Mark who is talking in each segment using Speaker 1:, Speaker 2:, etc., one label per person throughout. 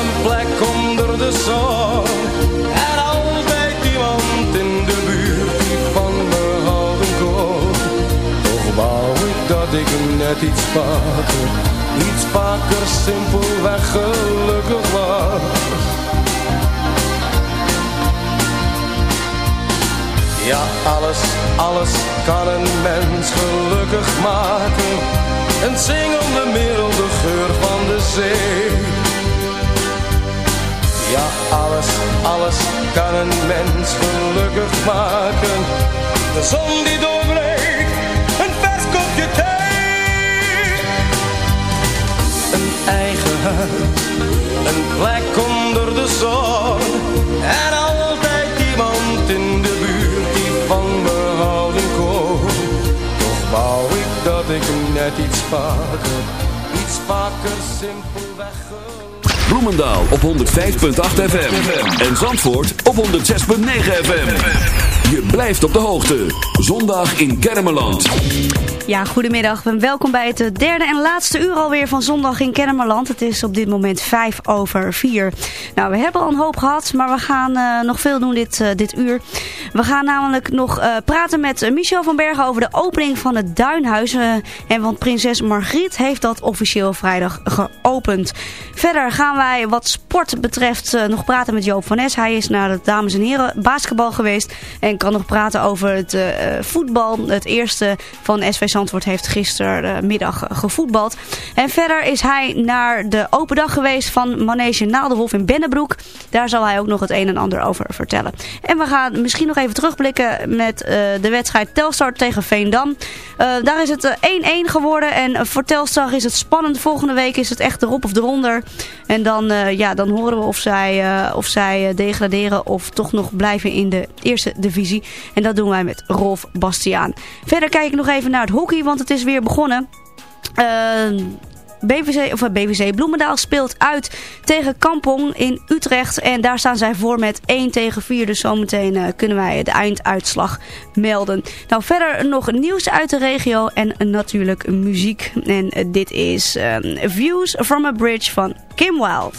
Speaker 1: een plek onder de zon. En altijd iemand in de buurt die van me houden kon. Toch wou ik dat ik net iets vaker, iets vaker simpelweg gelukkig was. Ja, alles, alles kan een mens gelukkig maken. Een zingende middel, de geur van de zee. Ja, alles, alles kan een mens gelukkig maken. De zon die doorbreekt, een vers kopje thee. Een eigen huis, een plek onder de zon. En altijd iemand in de buurt die van me houden kon. Toch wou ik dat ik net iets vaker, iets vaker simpelweg
Speaker 2: Bloemendaal op 105.8 FM en Zandvoort op 106.9 FM. Je blijft op de hoogte. Zondag in Kermeland.
Speaker 3: Ja, goedemiddag en welkom bij het derde en laatste uur alweer van Zondag in Kennemerland. Het is op dit moment vijf over vier. Nou, we hebben al een hoop gehad, maar we gaan uh, nog veel doen dit, uh, dit uur. We gaan namelijk nog uh, praten met Michel van Bergen over de opening van het Duinhuis. en want prinses Margriet heeft dat officieel vrijdag geopend. Verder gaan wij wat sport betreft nog praten met Joop van Nes. Hij is naar de dames en heren basketbal geweest en kan nog praten over het voetbal. Het eerste van SV Zandvoort heeft gistermiddag gevoetbald. En verder is hij naar de open dag geweest van Manege Naaldenhof in Bennebroek. Daar zal hij ook nog het een en ander over vertellen. En we gaan misschien nog even terugblikken met uh, de wedstrijd Telstar tegen Veendam. Uh, daar is het 1-1 geworden en voor Telstar is het spannend. Volgende week is het echt erop of eronder. En dan, ja, dan horen we of zij, of zij degraderen of toch nog blijven in de eerste divisie. En dat doen wij met Rolf Bastiaan. Verder kijk ik nog even naar het hockey, want het is weer begonnen. Uh, BVC, of eh, BVC Bloemendaal speelt uit tegen Kampong in Utrecht. En daar staan zij voor met 1 tegen 4. Dus zometeen uh, kunnen wij de einduitslag melden. Nou, verder nog nieuws uit de regio en natuurlijk muziek. En eh, dit is ehm, Views from a Bridge van Kim Wilde.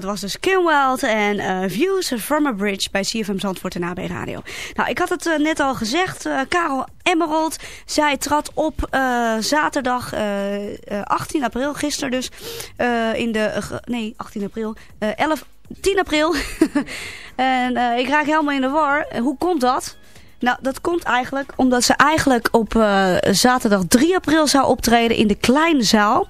Speaker 3: Dat was dus Kim Wild en uh, Views from a Bridge bij CFM Zandvoort en AB Radio. Nou, ik had het uh, net al gezegd. Uh, Karel Emerald, zij trad op zaterdag 18 april, gisteren dus, in de... nee, 18 april. 11, 10 april. en ik raak helemaal in de war. Hoe komt dat? Nou, dat komt eigenlijk omdat ze eigenlijk op uh, zaterdag 3 april zou optreden in de kleine zaal.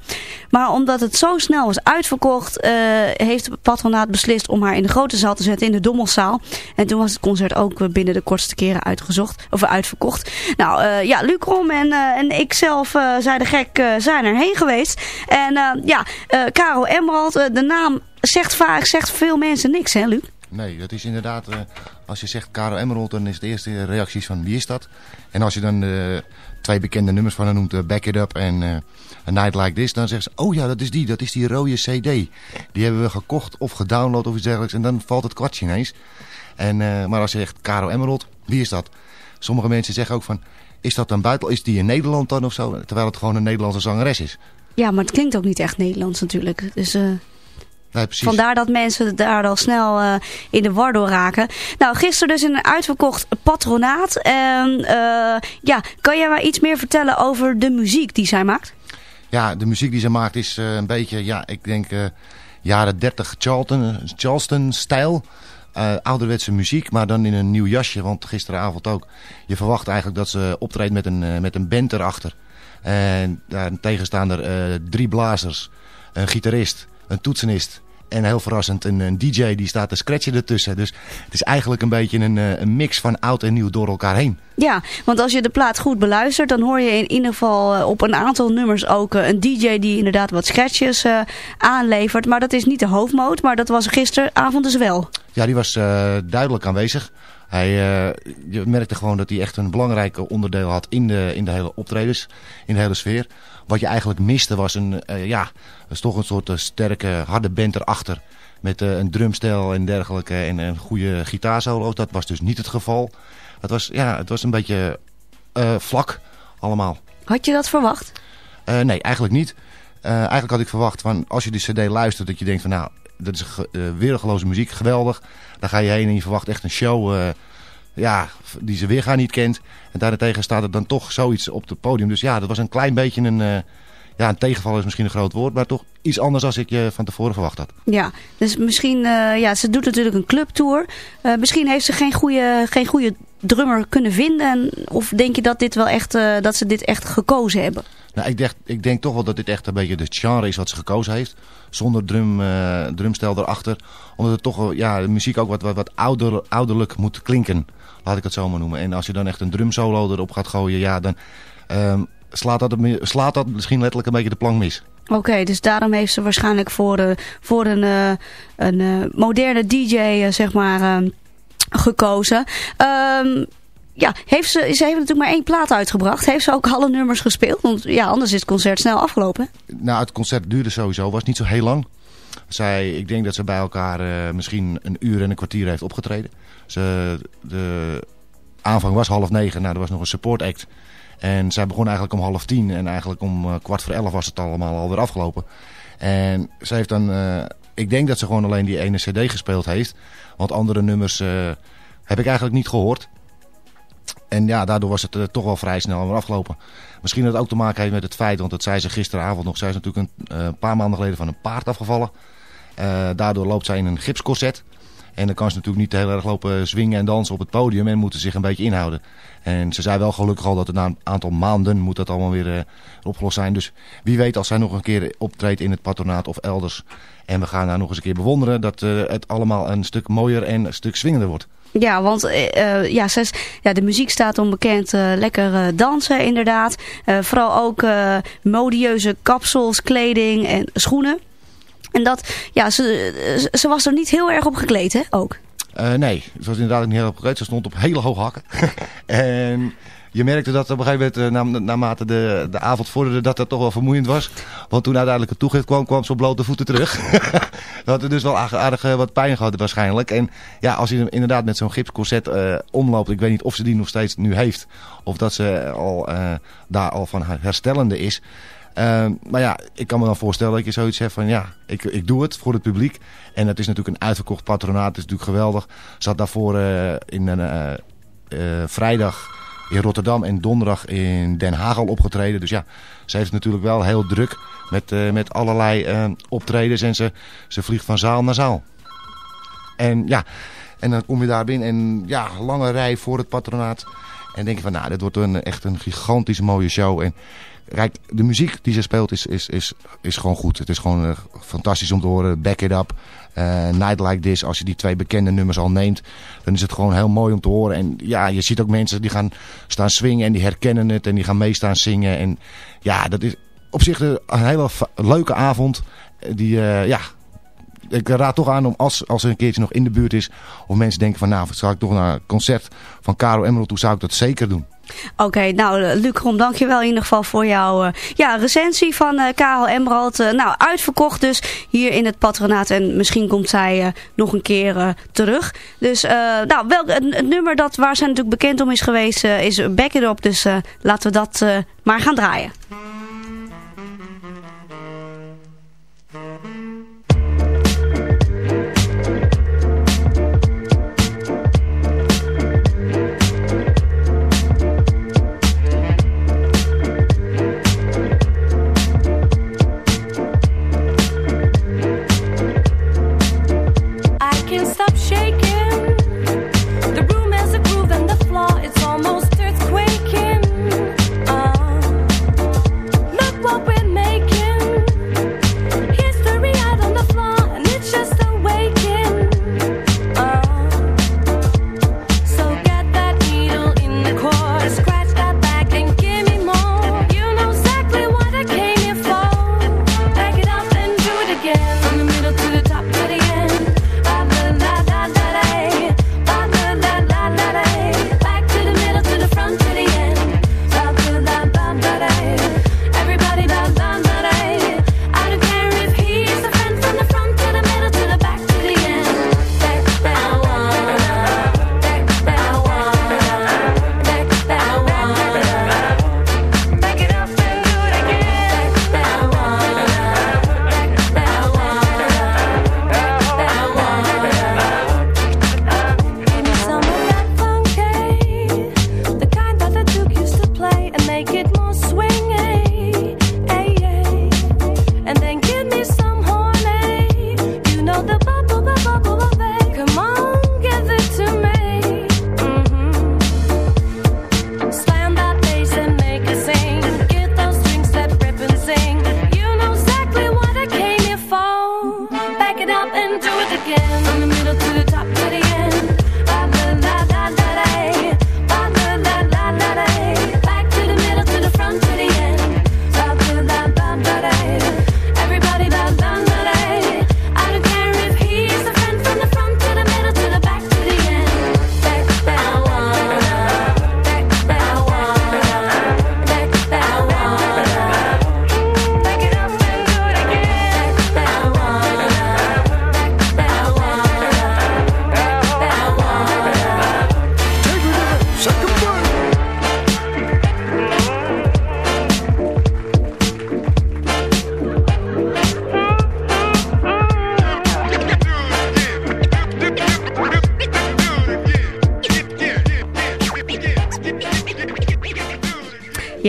Speaker 3: Maar omdat het zo snel was uitverkocht, uh, heeft het patronaat beslist om haar in de grote zaal te zetten in de Dommelzaal. En toen was het concert ook binnen de kortste keren uitgezocht, of uitverkocht. Nou ja, Lucrom en, en ik zelf, zei de gek, zijn erheen geweest. En ja, Karel Emerald, de naam zegt vaak, zegt veel mensen niks hè Luc?
Speaker 4: Nee, dat is inderdaad, uh, als je zegt Caro Emerald, dan is de eerste reacties van wie is dat? En als je dan uh, twee bekende nummers van haar noemt, uh, Back It Up en A Night Like This, dan zeggen ze, oh ja, dat is die, dat is die rode cd. Die hebben we gekocht of gedownload of iets dergelijks en dan valt het kwartje ineens. En, maar als je zegt Caro Emerald, wie is dat? Sommige mensen zeggen ook van, is dat dan buiten, is die in Nederland dan of zo? Terwijl het gewoon een Nederlandse zangeres is.
Speaker 3: Ja, maar het klinkt ook niet echt Nederlands natuurlijk. Dus... Vandaar dat mensen daar al snel uh, in de war door raken. Nou, gisteren dus in een uitverkocht patronaat. En uh, ja, kan jij maar iets meer vertellen over de muziek die zij maakt?
Speaker 4: Ja, de muziek die zij maakt is uh, een beetje, ja, ik denk jaren 30 Charlton, Charleston stijl. ouderwetse muziek, maar dan in een nieuw jasje. Want gisteravond ook. Je verwacht eigenlijk dat ze optreedt met een, met een band erachter. En staan er drie blazers, een gitarist een toetsenist en heel verrassend een, een, DJ die staat te scratchen ertussen. Dus het is eigenlijk een beetje een, eh, een, mix van oud en nieuw door elkaar heen.
Speaker 3: Ja, want als je de plaat goed beluistert, dan hoor je in ieder geval eh, op een aantal nummers ook eh, een DJ die inderdaad wat scratches aanlevert. Maar dat is niet de hoofdmoot, maar dat was gisteravond dus wel.
Speaker 4: Ja, die was duidelijk aanwezig. Hij, je merkte gewoon dat hij echt een belangrijk onderdeel had in de, in de hele optredens, in de hele sfeer. Wat je eigenlijk miste was een, uh, ja, is toch een soort uh, sterke, harde band erachter. Met uh, een drumstijl en dergelijke en een goede gitaarsolo. Dat was dus niet het geval. Het was, ja, het was een beetje vlak allemaal.
Speaker 3: Had je dat verwacht?
Speaker 4: nee, eigenlijk niet. eigenlijk had ik verwacht van als je die cd luistert dat je denkt van nou, dat is weergeloze muziek, geweldig. Dan ga je heen en je verwacht echt een show ja, die ze weer gaan niet kent. En daarentegen staat er dan toch zoiets op het podium. Dus ja, dat was een klein beetje een... Uh, ja, een tegenval is misschien een groot woord, maar toch iets anders als ik je van tevoren verwacht had.
Speaker 3: Ja, dus misschien, uh, ja, ze doet natuurlijk een clubtour. Uh, misschien heeft ze geen goede, geen goede drummer kunnen vinden. Of denk je dat, dit wel echt, dat ze dit echt gekozen hebben?
Speaker 4: Nou, ik denk, ik denk toch wel dat dit echt een beetje de genre is wat ze gekozen heeft. Zonder drum, drumstel erachter. Omdat het toch ja, de muziek ook wat, wat, wat ouder, ouderlijk moet klinken. Laat ik het zo maar noemen. En als je dan echt een drumsolo erop gaat gooien, ja, dan um, slaat, dat, slaat dat misschien letterlijk een beetje de plank mis.
Speaker 3: Oké, dus daarom heeft ze waarschijnlijk voor, uh, voor een, uh, een uh, moderne DJ, zeg maar, ehm, gekozen. Um, ja, heeft ze, ze heeft natuurlijk maar één plaat uitgebracht. Heeft ze ook alle nummers gespeeld? Want ja, anders is het concert snel afgelopen.
Speaker 4: Nou, het concert duurde sowieso. Was niet zo heel lang. Zij, ik denk dat ze bij elkaar misschien een uur en een kwartier heeft opgetreden. De aanvang was half negen, nou, er was nog een support act. En zij begon eigenlijk om half tien en eigenlijk om uh, kwart voor elf was het allemaal alweer afgelopen. En ze heeft dan, uh, ik denk dat ze gewoon alleen die ene cd gespeeld heeft. Want andere nummers heb ik eigenlijk niet gehoord. En ja, daardoor was het toch wel vrij snel weer afgelopen. Misschien dat het ook te maken heeft met het feit, want dat zei ze gisteravond nog. Zij is natuurlijk een paar maanden geleden van een paard afgevallen. Daardoor loopt zij in een gipscorset. En dan kan ze natuurlijk niet heel erg lopen zwingen en dansen op het podium en moeten zich een beetje inhouden. En ze zei wel gelukkig al dat het na een aantal maanden moet dat allemaal weer uh, opgelost zijn. Dus wie weet als zij nog een keer optreedt in het patronaat of elders. En we gaan haar nog eens een keer bewonderen dat uh, het allemaal een stuk mooier en een stuk swingender wordt.
Speaker 3: Ja, want uh, ja, zes, ja, de muziek staat onbekend. Lekker dansen inderdaad. vooral ook modieuze kapsels, kleding en schoenen. En dat, ja, ze, ze was er niet heel erg op gekleed, hè, ook?
Speaker 4: Uh, nee, ze was inderdaad niet heel erg op gekleed. Ze stond op hele hoge hakken. en je merkte dat op een gegeven moment, uh, naarmate de, de avond vorderde, dat dat toch wel vermoeiend was. Want toen uiteindelijk het toegift kwam, kwam ze op blote voeten terug. dat had dus wel aardig, wat pijn gehad waarschijnlijk. En ja, als je inderdaad met zo'n gipscorset uh, omloopt, ik weet niet of ze die nog steeds nu heeft. Of dat ze al, daar al van herstellende is. Ehm, maar ja, ik kan me dan voorstellen dat je zoiets hebt van ja, ik, ik doe het voor het publiek. En het is natuurlijk een uitverkocht patronaat, het is natuurlijk geweldig. Zat daarvoor uh, in een uh, vrijdag in Rotterdam en donderdag in Den Haag al opgetreden. Dus ja, ze heeft natuurlijk wel heel druk met, met allerlei optredens en ze, ze vliegt van zaal naar zaal. En ja, en dan kom je daar binnen en ja, lange rij voor het patronaat. En denk je van, nou, dit wordt een, echt een gigantisch mooie show. En kijk, de muziek die ze speelt is, is, is, is gewoon goed. Het is gewoon uh, fantastisch om te horen. Back It Up, uh, Night Like This. Als je die twee bekende nummers al neemt, dan is het gewoon heel mooi om te horen. En ja, je ziet ook mensen die gaan staan swingen en die herkennen het. En die gaan meestaan zingen. En ja, dat is op zich een hele leuke avond. Die, uh, ja, ik raad toch aan om als, als er een keertje nog in de buurt is... of mensen denken van nou, zou ik toch naar een concert van Caro Emerald toe... zou ik dat zeker doen.
Speaker 5: Oké, nou Luc Rom, dankjewel in ieder geval voor jouw uh, ja, recensie van uh, Karel Emerald. Nou, uitverkocht dus hier in het patronaat en misschien komt zij nog een keer terug. Dus nou, welk, het, het, nummer dat, waar zij natuurlijk bekend om is geweest is Back It Up. Dus laten we dat maar gaan draaien.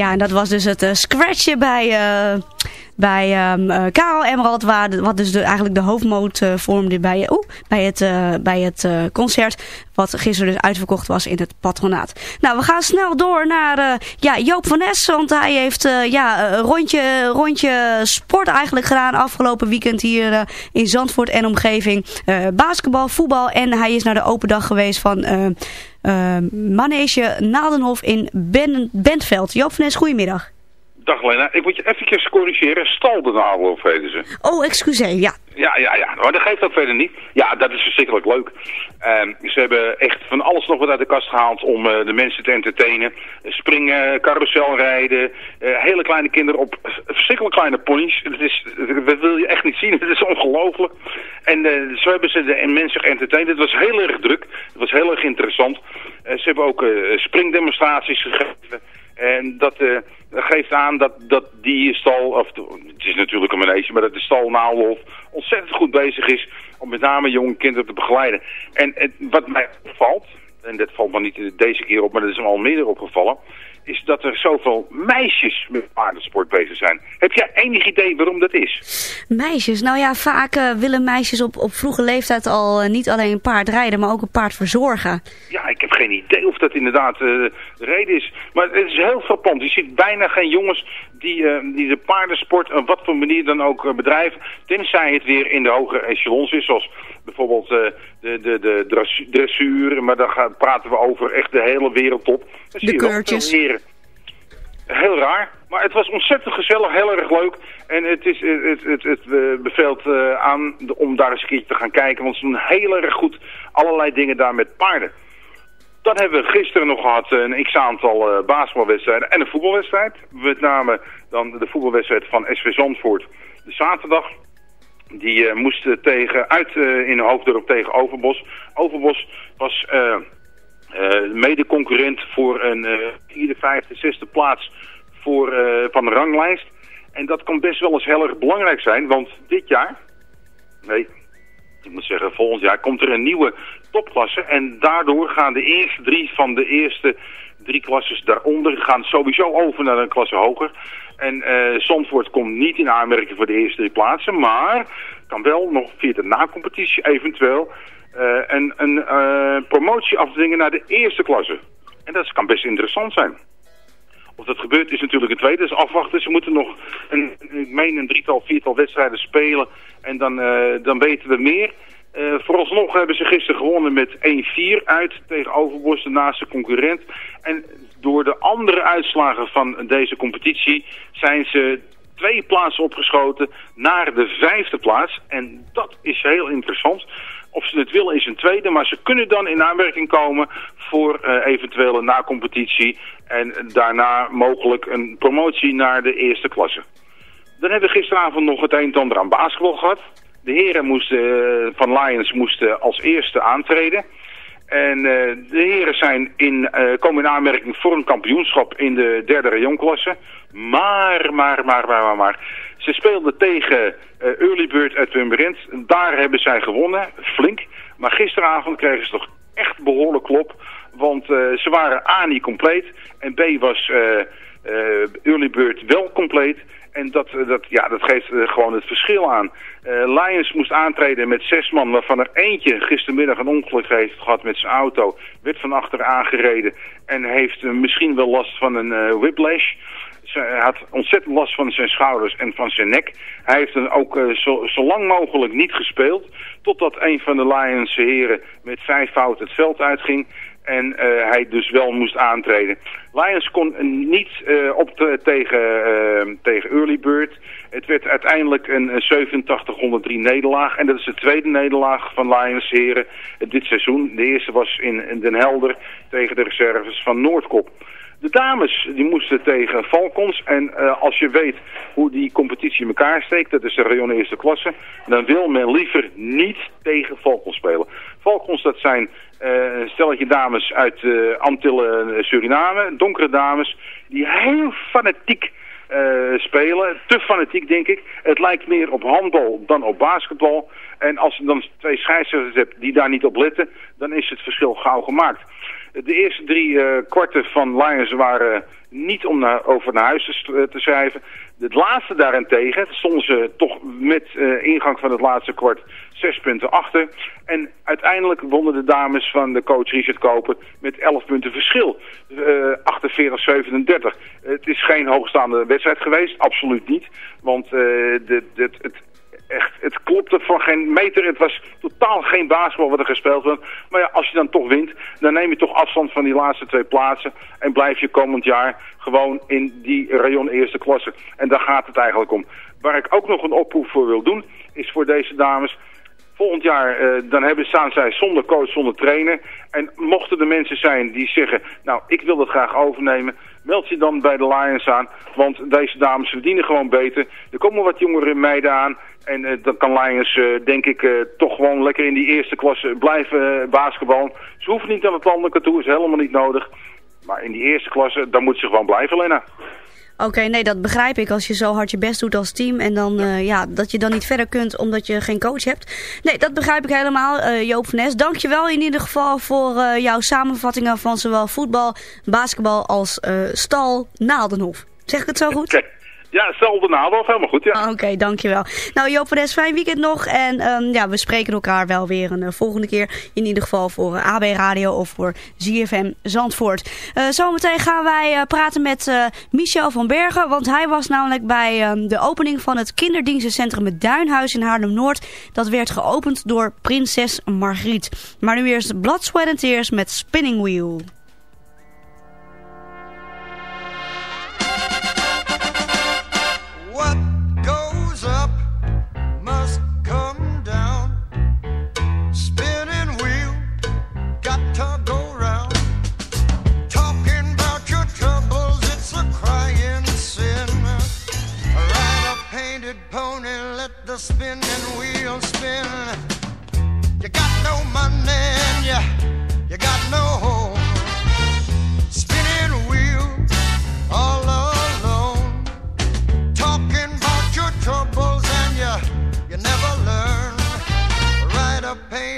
Speaker 5: Ja, en dat was dus het uh, scratchen bij, uh, bij um, uh, Karel Emerald, waar wat dus de, eigenlijk de hoofdmoot vormde bij, uh, bij het, bij het concert, wat gisteren dus uitverkocht was in het patronaat. Nou, we gaan snel door naar ja, Joop van Nes, want hij heeft ja, een rondje, rondje sport eigenlijk gedaan afgelopen weekend hier in Zandvoort en omgeving. basketbal, voetbal en hij is naar de open dag geweest van... Uh, Manege Nadenhof in ben Bentveld. Joop van Nes, goedemiddag.
Speaker 6: Dag Lena, ik moet je even corrigeren. Staldenaalhof heten ze.
Speaker 5: Oh, excuseer, ja.
Speaker 6: Ja, ja, ja. Maar dat geeft dat verder niet. Ja, dat is verschrikkelijk leuk. Um, ze hebben echt van alles nog wat uit de kast gehaald om uh, de mensen te entertainen. Springen, carouselrijden, uh, hele kleine kinderen op verschrikkelijk kleine ponies. Dat, is, dat wil je echt niet zien. Het is ongelooflijk. En uh, zo hebben ze de mensen geëntertained. Het was heel erg druk. Het was heel erg interessant. ze hebben ook springdemonstraties gegeven. En dat geeft aan dat, dat die stal, of het is natuurlijk een manege, maar dat de stal ontzettend goed bezig is om met name jonge kinderen te begeleiden. En, en wat mij opvalt, en dat valt me niet deze keer op, maar dat is me al meer opgevallen, is dat er zoveel meisjes met paardensport bezig zijn. Heb jij enig idee waarom dat is?
Speaker 3: Meisjes? Nou ja, vaak uh, willen meisjes op, op vroege leeftijd al uh, niet alleen een paard rijden, maar ook een paard verzorgen.
Speaker 6: Ja, ik heb geen idee of dat inderdaad uh, de reden is. Maar het is heel frappant. Je ziet bijna geen jongens die, die de paardensport op wat voor manier dan ook bedrijven. Tenzij het weer in de hogere echelons is, zoals bijvoorbeeld de, de, de dressuur. Maar daar gaan, praten we over echt de hele wereldtop. Dan
Speaker 3: de keurtjes
Speaker 6: heel raar. Maar het was ontzettend gezellig, heel erg leuk. En het, is, het, het, het, het beveelt uh, aan om daar eens een keertje te gaan kijken. Want ze doen heel erg goed allerlei dingen daar met paarden. Dan hebben we gisteren nog gehad een x-aantal uh, basketbalwedstrijden en een voetbalwedstrijd. Met name dan de voetbalwedstrijd van SV Zandvoort. De zaterdag. Die uh, moest tegen, uit in Hoofddorp tegen Overbos. Overbos was uh, mede-concurrent voor een uh, vierde, vijfde, zesde plaats voor, uh, van de ranglijst. En dat kan best wel eens heel erg belangrijk zijn, want dit jaar, nee, ik moet zeggen volgend jaar, komt er een nieuwe topklasse. En daardoor gaan de eerste drie van de eerste drie klasses daaronder gaan sowieso over naar een klasse hoger. En uh, Zandvoort komt niet in aanmerking voor de eerste drie plaatsen, maar kan wel nog via de nacompetitie eventueel uh, een, een uh, promotie afdwingen naar de eerste klasse. En dat kan best interessant zijn. Of dat gebeurt is natuurlijk het tweede, dus afwachten. Ze moeten nog, een, ik een drietal, viertal wedstrijden spelen en dan, dan weten we meer. Vooralsnog hebben ze gisteren gewonnen met 1-4 uit tegen Overbos, de naaste concurrent. En door de andere uitslagen van deze competitie zijn ze twee plaatsen opgeschoten naar de vijfde plaats. En dat is heel interessant. Of ze het willen is een tweede, maar ze kunnen dan in aanmerking komen voor uh, eventuele na-competitie en daarna mogelijk een promotie naar de eerste klasse. Dan hebben we gisteravond nog het een en ander aan basketbal gehad. De heren moesten, uh, van Lions moesten als eerste aantreden. En uh, de heren zijn in, komen in aanmerking voor een kampioenschap in de derde rayonklasse. Maar, maar, maar, maar, maar, maar. Ze speelden tegen uh, Early Bird uit Purmerend. Daar hebben zij gewonnen, flink. Maar gisteravond kregen ze toch echt behoorlijk klop. Want uh, ze waren A niet compleet. En B was uh, Early Bird wel compleet. En dat, dat, ja, dat geeft gewoon het verschil aan. Lions moest aantreden met zes man, waarvan er eentje gistermiddag een ongeluk heeft gehad met zijn auto. Werd van achter aangereden en heeft misschien wel last van een whiplash hij had ontzettend last van zijn schouders en van zijn nek. Hij heeft dan ook zo, zo, lang mogelijk niet gespeeld. Totdat een van de Lions heren met vijf fouten het veld uitging. En uh, hij dus wel moest aantreden. Lions kon niet uh, op te, tegen, tegen Early Bird. Het werd uiteindelijk een 8703 nederlaag. En dat is de tweede nederlaag van Lions heren dit seizoen. De eerste was in, Den Helder tegen de reserves van Noordkop. De dames die moesten tegen Falcons. En als je weet hoe die competitie in elkaar steekt, dat is de rayon eerste klasse, dan wil men liever niet tegen Falcons spelen. Falcons dat zijn uh, stelletje dames uit uh, Antillen Suriname, donkere dames, die heel fanatiek uh, spelen. Te fanatiek, denk ik. Het lijkt meer op handbal dan op basketbal. En als je dan twee scheidsrechters hebt die daar niet op letten, dan is het verschil gauw gemaakt. De eerste drie kwarten van Lions waren niet om naar, over naar huis te, te schrijven. Het laatste daarentegen stonden ze toch met uh, ingang van het laatste kwart zes punten achter. En uiteindelijk wonnen de dames van de coach Richard Koper met 11 punten verschil. Uh, 48-37. Het is geen hoogstaande wedstrijd geweest, absoluut niet. Want uh, de, de, het, echt, het klopte van geen meter. Het was totaal geen basketbal wat er gespeeld werd. Maar ja, als je dan toch wint, dan neem je toch afstand van die laatste twee plaatsen. En blijf je komend jaar gewoon in die rayon eerste klasse. En daar gaat het eigenlijk om. Waar ik ook nog een oproep voor wil doen, is voor deze dames... Volgend jaar, uh, dan hebben, staan zij zonder coach, zonder trainer. En mochten er mensen zijn die zeggen, nou, ik wil dat graag overnemen meld je dan bij de Lions aan. Want deze dames verdienen gewoon beter. Er komen wat jongere meiden aan. En uh, dan kan Lions, uh, denk ik, uh, toch gewoon lekker in die eerste klasse blijven basketballen. Ze hoeven niet aan het landelijke toe, is helemaal niet nodig. Maar in die eerste klasse, dan moet ze gewoon blijven, Lena.
Speaker 7: Oké, nee, dat begrijp ik. Als je zo hard je best doet als team en dan, uh, ja, dat je dan niet verder kunt omdat je geen coach hebt. Nee, dat begrijp ik helemaal. Uh, Joop van Nes, dankjewel in ieder geval voor uh, jouw samenvattingen van zowel voetbal, basketbal als stal Naaldenhof. Zeg ik het zo goed?
Speaker 6: Okay. Ja, zelfde nadeel. Helemaal goed, ja.
Speaker 7: Ah, oké, dankjewel. Nou, Joop Des, fijn weekend nog. En um, ja, we spreken elkaar wel weer een uh, volgende keer. In ieder geval voor uh, AB Radio of voor ZFM Zandvoort. Uh, zometeen gaan wij praten met Michel van Bergen. Want hij was namelijk bij um, de opening van het kinderdienstencentrum Het Duinhuis in Haarlem-Noord. Dat werd geopend door prinses Margriet. Maar nu eerst Blood, Sweat and Tears met Spinning Wheel. You got no money and you, you got no home.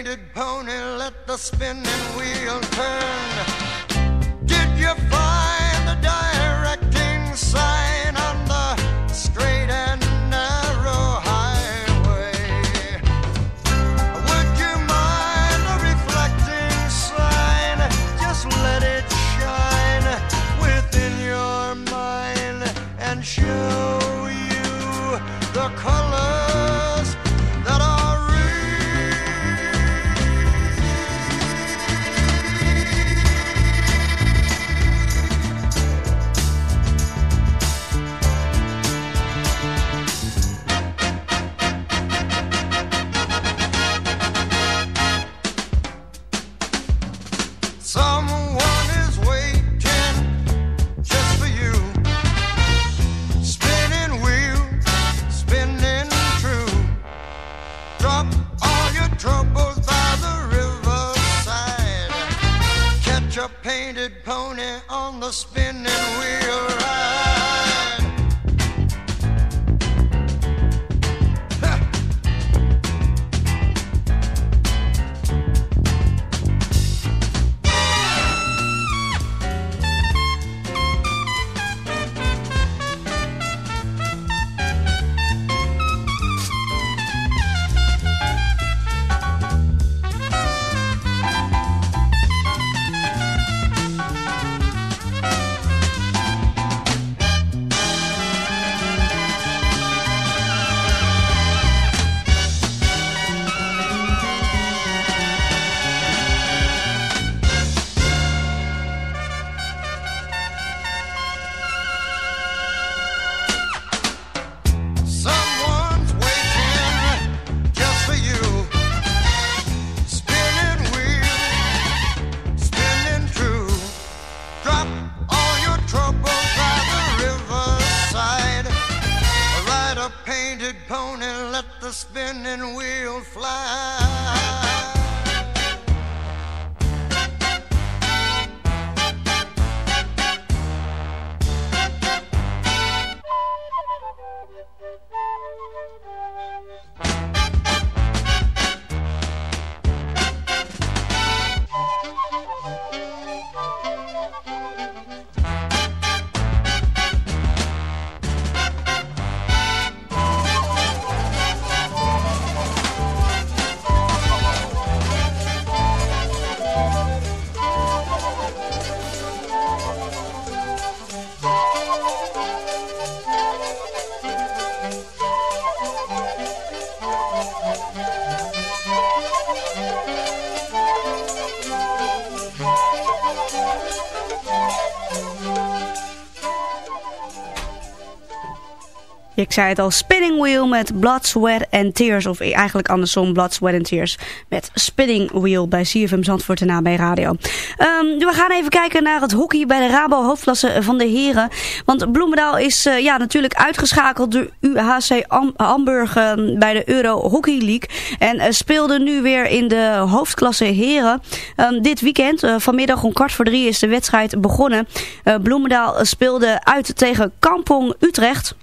Speaker 7: Painted pony, let the spinning wheel turn.
Speaker 3: Ik zei het al, Spinning Wheel met Blood, Sweat and Tears. Of eigenlijk andersom, Blood, Sweat and Tears. Met Spinning Wheel bij CFM Zandvoort en bij Radio. Um, we gaan even kijken naar het hockey bij de Rabo hoofdklasse van de heren. Want Bloemendaal is uh, ja, natuurlijk uitgeschakeld door UHC Am Hamburg uh, bij de Euro Hockey League. En uh, speelde nu weer in de hoofdklasse heren. Um, dit weekend, eh, vanmiddag om kwart voor drie is de wedstrijd begonnen. Bloemendaal speelde uit tegen Kampong Utrecht.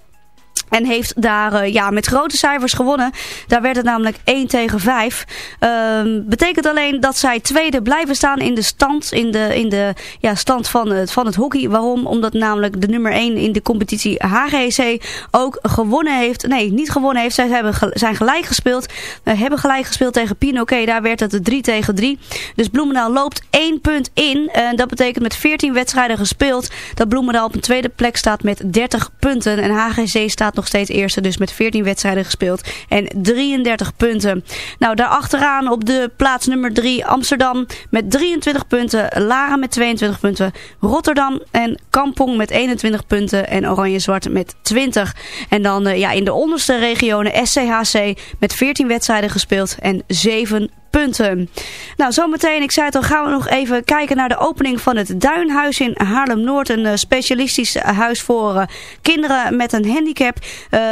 Speaker 3: En heeft daar uh, ja, met grote cijfers gewonnen. Daar werd het namelijk 1 tegen 5. Uh, betekent alleen dat zij tweede blijven staan in de stand, in de, in de ja, stand van het, van het hockey. Waarom? Omdat namelijk de nummer 1 in de competitie HGC ook gewonnen heeft. Nee, niet gewonnen heeft. Zij hebben, zijn gelijk gespeeld. Uh, hebben gelijk gespeeld tegen Pinoquet. Daar werd het 3 tegen 3. Dus Bloemendaal loopt 1 punt in. En dat betekent met 14 wedstrijden gespeeld dat Bloemendaal op een tweede plek staat met 30 punten. En HGC staat nog steeds eerste, dus met 14 wedstrijden gespeeld en 33 punten. Nou, daarachteraan op de plaats nummer 3 Amsterdam met 23 punten, Lara met 22 punten, Rotterdam en Kampong met 21 punten en Oranje-Zwart met 20. En dan uh, ja, in de onderste regionen SCHC met 14 wedstrijden gespeeld en 7 punten. Nou, zometeen, ik zei het al, gaan we nog even kijken naar de opening van het Duinhuis in Haarlem-Noord. Een uh, specialistisch huis voor uh, kinderen met een handicap.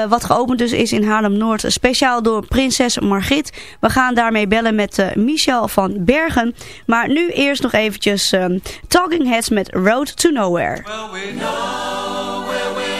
Speaker 3: Wat geopend dus is in Haarlem-Noord. Speciaal door prinses Margit. We gaan daarmee bellen met Michel van Bergen. Maar nu eerst nog eventjes Talking Heads met Road to Nowhere. Well, we know where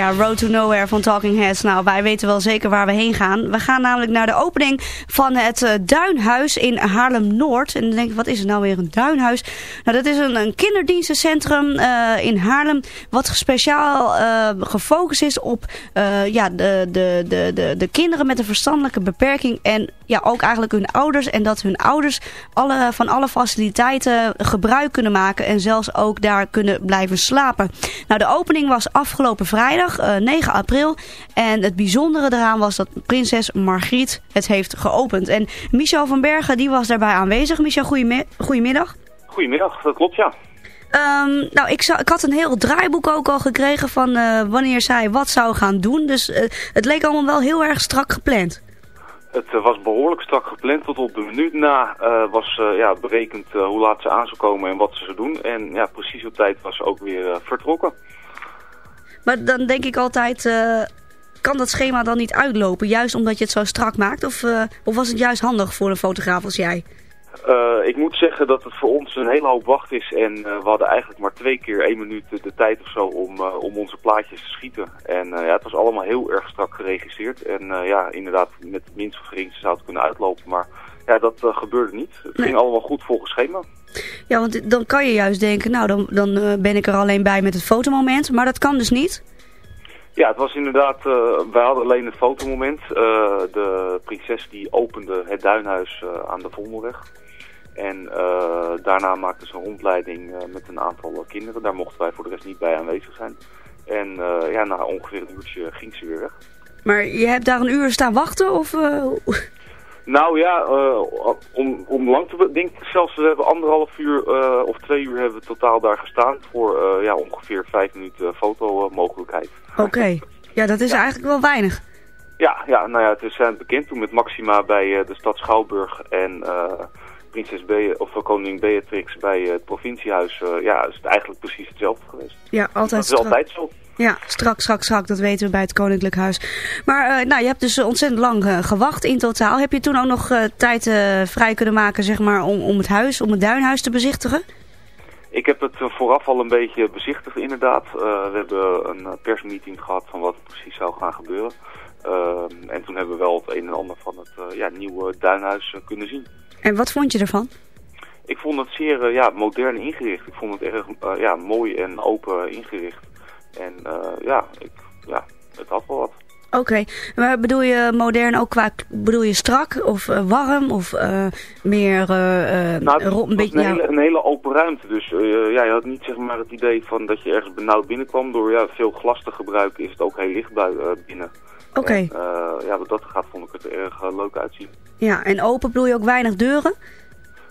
Speaker 3: Ja, Road to Nowhere van Talking Heads. Nou, wij weten wel zeker waar we heen gaan. We gaan namelijk naar de opening van het uh, Duinhuis in Haarlem-Noord. En dan denk ik, wat is het nou weer een duinhuis? Nou, dat is een, een kinderdienstencentrum uh, in Haarlem... wat speciaal uh, gefocust is op ja, de, de, de, de, de kinderen met een verstandelijke beperking... en ja, ook eigenlijk hun ouders. En dat hun ouders alle, van alle faciliteiten gebruik kunnen maken... en zelfs ook daar kunnen blijven slapen. Nou, de opening was afgelopen vrijdag, uh, 9 april. En het bijzondere daaraan was dat prinses Margriet het heeft geopend. En Michel van Bergen die was daarbij aanwezig. Michel, goedemiddag.
Speaker 8: Goedemiddag, dat klopt ja.
Speaker 3: Um, nou, ik, zou, ik had een heel draaiboek ook al gekregen van uh, wanneer zij wat zou gaan doen. Dus uh, het leek allemaal wel heel erg strak gepland.
Speaker 8: Het uh, was behoorlijk strak gepland. Tot op de minuut na was ja, berekend hoe laat ze aan zou komen en wat ze zou doen. En ja, precies op tijd was ze ook weer vertrokken.
Speaker 3: Maar dan denk ik altijd, kan dat schema dan niet uitlopen? Juist omdat je het zo strak maakt? Of, of was het juist handig voor een fotograaf als jij?
Speaker 8: Uh, ik moet zeggen dat het voor ons een hele hoop wacht is. En we hadden eigenlijk maar twee keer één minuut de tijd of zo om, om onze plaatjes te schieten. En ja, het was allemaal heel erg strak geregisseerd. En ja, inderdaad, met het minst of geringste zou het kunnen uitlopen. Maar ja, dat gebeurde niet. Het nee. ging allemaal goed volgens schema.
Speaker 3: Ja, want dan kan je juist denken, nou dan, dan ben ik er alleen bij met het fotomoment. Maar dat kan dus niet?
Speaker 8: Ja, het was inderdaad, uh, wij hadden alleen het fotomoment. Uh, de prinses die opende het duinhuis aan de Vondelweg. En daarna maakte ze een rondleiding met een aantal kinderen. Daar mochten wij voor de rest niet bij aanwezig zijn. En ja, na ongeveer een uurtje ging ze weer weg.
Speaker 3: Maar je hebt daar een uur staan wachten? Of,
Speaker 8: nou ja, uh, om, om lang te denk ik zelfs, we hebben anderhalf uur uh, of twee uur hebben we totaal daar gestaan voor uh, ja, ongeveer vijf minuten fotomogelijkheid.
Speaker 3: Oké, okay. ja dat is ja. eigenlijk wel weinig.
Speaker 8: Ja, ja, nou ja, het is bekend toen met Maxima bij de stad Schouwburg en prinses Be of koningin Beatrix bij het provinciehuis. ja, is het eigenlijk precies hetzelfde geweest.
Speaker 3: Ja, altijd
Speaker 8: Dat is altijd zo.
Speaker 3: Ja, strak, strak, strak. Dat weten we bij het Koninklijk Huis. Maar uh, nou, je hebt dus ontzettend lang uh, gewacht in totaal. Heb je toen ook nog uh, tijd vrij kunnen maken zeg maar, om, om het huis, om het duinhuis te bezichtigen?
Speaker 8: Ik heb het vooraf al een beetje bezichtigd inderdaad. we hebben een persmeeting gehad van wat er precies zou gaan gebeuren. Ehm, en toen hebben we wel het een en ander van het ja, nieuwe duinhuis kunnen zien.
Speaker 3: En wat vond je ervan?
Speaker 8: Ik vond het zeer ja, modern ingericht. Ik vond het erg ja, mooi en open ingericht. En uh, ja, ik, ja, het had wel wat.
Speaker 3: Oké, okay. maar bedoel je modern ook qua, bedoel je strak of uh, warm of uh, meer
Speaker 8: nou, een, beetje, een, hele, een hele open ruimte. Dus ja, je had niet zeg maar het idee van dat je ergens benauwd binnenkwam. Door ja, veel glas te gebruiken is het ook heel licht binnen.
Speaker 3: Oké. Okay.
Speaker 8: ja, wat dat gaat vond ik het erg leuk uitzien.
Speaker 3: Ja, en open bedoel je ook weinig deuren?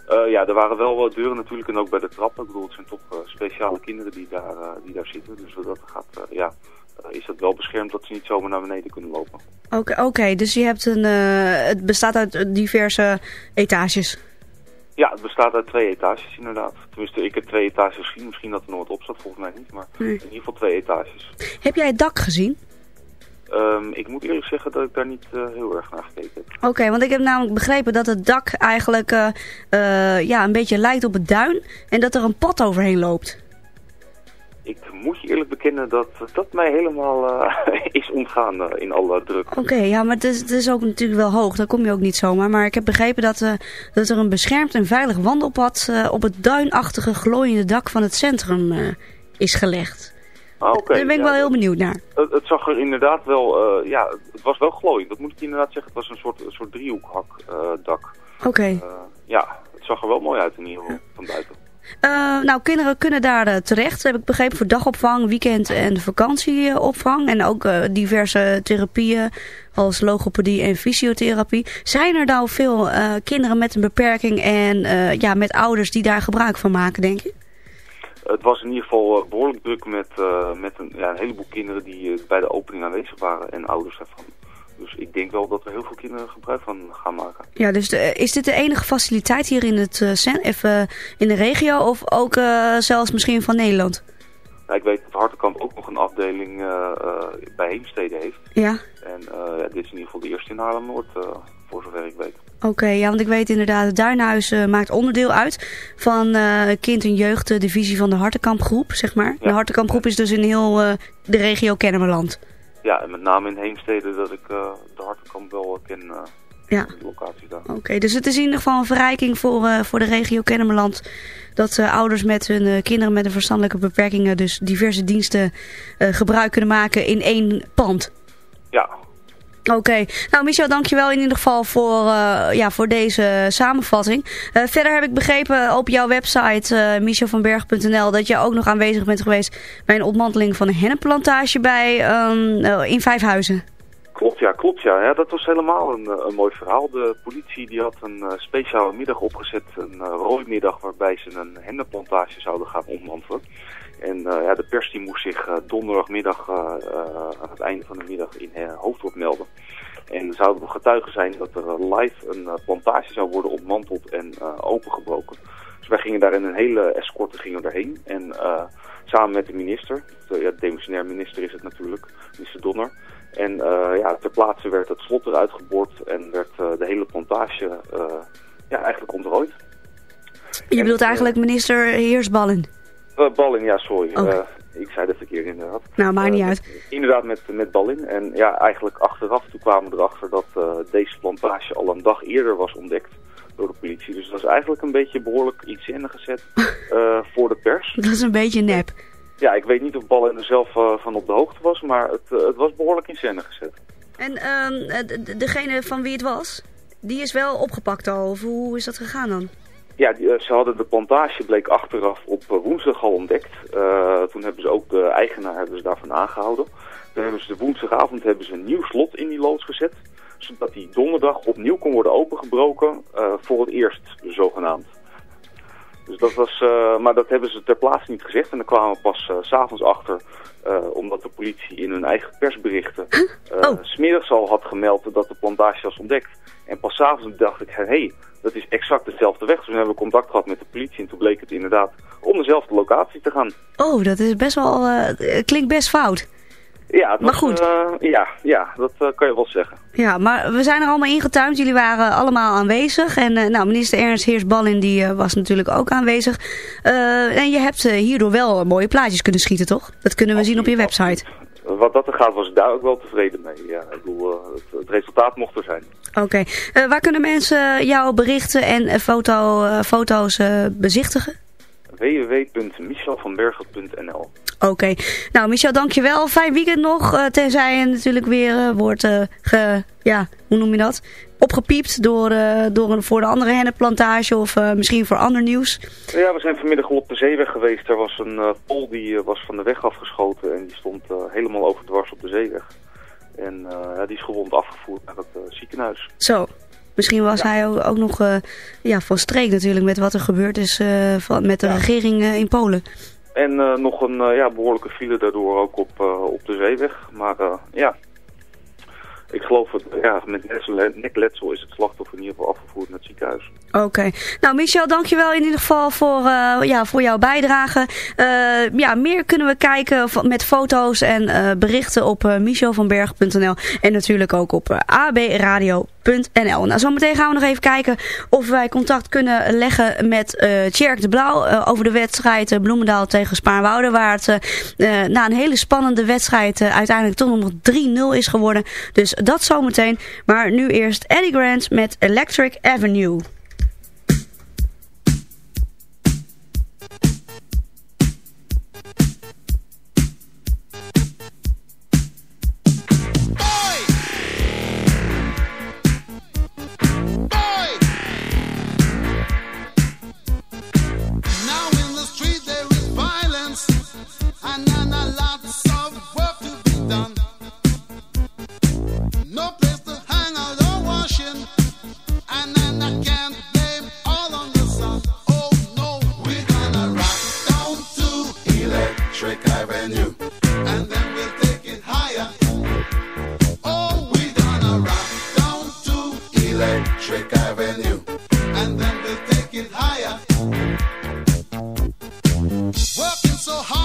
Speaker 8: Uh, ja, er waren wel wat deuren natuurlijk en ook bij de trappen. Ik bedoel, het zijn toch uh, speciale kinderen die daar, die daar zitten. Dus dat gaat, ja, is dat wel beschermd dat ze niet zomaar naar beneden kunnen lopen.
Speaker 3: Oké, okay, okay, dus je hebt een, het bestaat uit diverse etages?
Speaker 8: Ja, het bestaat uit twee etages inderdaad. Tenminste, ik heb twee etages gezien. Misschien dat er nog wat op staat, volgens mij niet. Maar nee. in ieder geval twee etages.
Speaker 3: Heb jij het dak gezien?
Speaker 8: Um, ik moet eerlijk zeggen dat ik daar niet uh, heel erg naar gekeken heb.
Speaker 3: Oké, okay, want ik heb namelijk begrepen dat het dak eigenlijk uh, uh, ja, een beetje lijkt op het duin en dat er een pad overheen loopt.
Speaker 8: Ik moet je eerlijk bekennen dat dat mij helemaal is ontgaan in alle druk.
Speaker 3: Oké, okay, ja, maar het is, het is, ook natuurlijk wel hoog, daar kom je ook niet zomaar. Maar ik heb begrepen dat, dat er een beschermd en veilig wandelpad op het duinachtige glooiende dak van het centrum is gelegd.
Speaker 8: Ah, okay.
Speaker 3: Daar ben ik
Speaker 8: ja,
Speaker 3: wel heel benieuwd naar.
Speaker 8: Het, het, zag er inderdaad wel, uh, ja, het was wel glooiend. Dat moet ik inderdaad zeggen. Het was een soort, een soort driehoekhak uh, dak.
Speaker 3: Oké. Okay.
Speaker 8: Uh, ja, het zag er wel mooi uit in ieder geval, van buiten.
Speaker 3: nou, kinderen kunnen daar terecht, heb ik begrepen, voor dagopvang, weekend- en vakantieopvang. En ook diverse therapieën als logopedie en fysiotherapie. Zijn er nou veel kinderen met een beperking en ja, met ouders die daar gebruik van maken, denk je?
Speaker 8: Het was in ieder geval behoorlijk druk met, uh, met een, ja, een heleboel kinderen die uh, bij de opening aanwezig waren en ouders daarvan. Dus ik denk wel dat er heel veel kinderen gebruik van gaan maken.
Speaker 3: Ja, dus de, is dit de enige faciliteit hier in, het, uh, even, in de regio of ook zelfs misschien van Nederland?
Speaker 8: Nou, ik weet dat Hartenkamp ook nog een afdeling bij Heemstede heeft.
Speaker 3: Ja.
Speaker 8: En dit is in ieder geval de eerste in Haarlem-Noord, voor zover ik weet.
Speaker 3: Oké, ja, want ik weet inderdaad, het Duinhuis maakt onderdeel uit van kind- en jeugddivisie van de Hartenkampgroep, zeg maar. De Hartenkampgroep is dus in heel de regio Kennemerland.
Speaker 8: Ja, en met name in Heemstede dat ik de Hartenkamp wel ken, ja. locatie daar.
Speaker 3: Oké, dus het is in ieder geval een verrijking voor, voor de regio Kennemerland dat uh, ouders met hun uh, kinderen met een verstandelijke beperkingen dus diverse diensten uh, gebruik kunnen maken in één pand.
Speaker 8: Ja.
Speaker 3: Oké, nou Michel, dankjewel in ieder geval voor, ja, voor deze samenvatting. verder heb ik begrepen op jouw website michelvanberg.nl dat je ook nog aanwezig bent geweest bij een ontmanteling van een hennenplantage bij, um, in Vijfhuizen.
Speaker 8: Klopt, ja, klopt, ja. ja dat was helemaal een, eh, een mooi verhaal. De politie die had een uh, speciale middag opgezet, een uh, rooimiddag, waarbij ze een hennepplantage zouden gaan ontmantelen. En uh, ja, de pers die moest zich donderdagmiddag aan het einde van de middag in Hoofddorp melden. En zouden we getuigen zijn dat er live een plantage zou worden ontmanteld en opengebroken. Dus wij gingen daar in een hele escorte gingen erheen. En samen met de minister, de, ja, de demissionair minister is het natuurlijk, minister Donner... En uh, ja, ter plaatse werd het slot eruit geboord en werd uh, de hele plantage uh, ja, eigenlijk ontrooid.
Speaker 3: Je en, bedoelt eigenlijk minister Heersballen?
Speaker 8: Balling, ja, sorry. Okay. ik zei dat verkeerd inderdaad.
Speaker 3: Nou, maakt niet uit.
Speaker 8: Inderdaad met, met Balling. En ja, eigenlijk achteraf, toen kwamen we erachter dat deze plantage al een dag eerder was ontdekt door de politie. Dus dat is eigenlijk een beetje behoorlijk iets in gezet voor de pers.
Speaker 3: Dat is een beetje nep.
Speaker 8: Ja, ik weet niet of Ballen er zelf uh, van op de hoogte was, maar het, uh, het was behoorlijk in scène gezet.
Speaker 3: En uh, degene van wie het was, die is wel opgepakt al, of hoe is dat gegaan dan?
Speaker 8: Ja, die, ze hadden de plantage, bleek achteraf op woensdag al ontdekt. toen hebben ze ook de eigenaar hebben ze daarvan aangehouden. Toen hebben ze de woensdagavond hebben ze een nieuw slot in die loods gezet. Zodat die donderdag opnieuw kon worden opengebroken, voor het eerst zogenaamd. Dus dat was, uh, maar dat hebben ze ter plaatse niet gezegd. En dan kwamen we pas uh, s'avonds achter, uh, omdat de politie in hun eigen persberichten uh, oh. smiddags al had gemeld dat de plantage was ontdekt. En pas s'avonds dacht ik, hé, hey, dat is exact dezelfde weg. Dus toen hebben we contact gehad met de politie en toen bleek het inderdaad om dezelfde locatie te gaan.
Speaker 3: Oh, dat is best wel, klinkt best fout.
Speaker 8: Ja,
Speaker 3: maar goed.
Speaker 8: Uh, ja, ja, dat uh, kan je wel zeggen.
Speaker 3: Ja, maar we zijn er allemaal ingetuimd. Jullie waren allemaal aanwezig. En uh, nou, minister Ernst Heersballin die was natuurlijk ook aanwezig. en je hebt hierdoor wel mooie plaatjes kunnen schieten, toch? Dat kunnen we zien op je website.
Speaker 8: Wat dat er gaat was ik daar ook wel tevreden mee. Ja, ik bedoel, het, het, resultaat mocht er zijn.
Speaker 3: Oké. Okay. waar kunnen mensen jouw berichten en foto, foto's bezichtigen?
Speaker 8: www.michelvanbergen.nl
Speaker 3: Oké. Nou, Michel, dankjewel. Fijn weekend nog. Uh, tenzij je natuurlijk weer uh, wordt, uh, ge, ja, hoe noem je dat? Opgepiept door, door een, voor de andere hennenplantage of misschien voor ander nieuws.
Speaker 8: Ja, we zijn vanmiddag op de zeeweg geweest. Er was een pol die was van de weg afgeschoten en die stond helemaal overdwars op de zeeweg. En die is gewond afgevoerd naar het ziekenhuis.
Speaker 3: Zo. Misschien was hij ook, ook nog ja, van streek natuurlijk met wat er gebeurd is van, met de ja. regering in Polen.
Speaker 8: En nog een ja, behoorlijke file daardoor ook op, op de zeeweg. Maar ja, ik geloof het, ja, met nekletsel is het slachtoffer in ieder geval afgevoerd naar het ziekenhuis.
Speaker 3: Oké. Nou, Michel, dankjewel in ieder geval voor, ja, voor jouw bijdrage. Ja, meer kunnen we kijken met foto's en berichten op michelvanberg.nl en natuurlijk ook op abradio.nl. Nou, zometeen gaan we nog even kijken of wij contact kunnen leggen met uh, Tjerk de Blauw over de wedstrijd Bloemendaal tegen Spaarnwoude. Waar het na een hele spannende wedstrijd uiteindelijk toch nog 3-0 is geworden. Dus dat zometeen. Maar nu eerst Eddie Grant met Electric Avenue.
Speaker 9: Deep in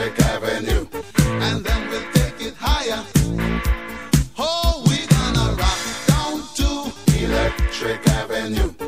Speaker 9: Electric Avenue. And then we'll take it higher. Oh, we gonna rock down to Electric Avenue.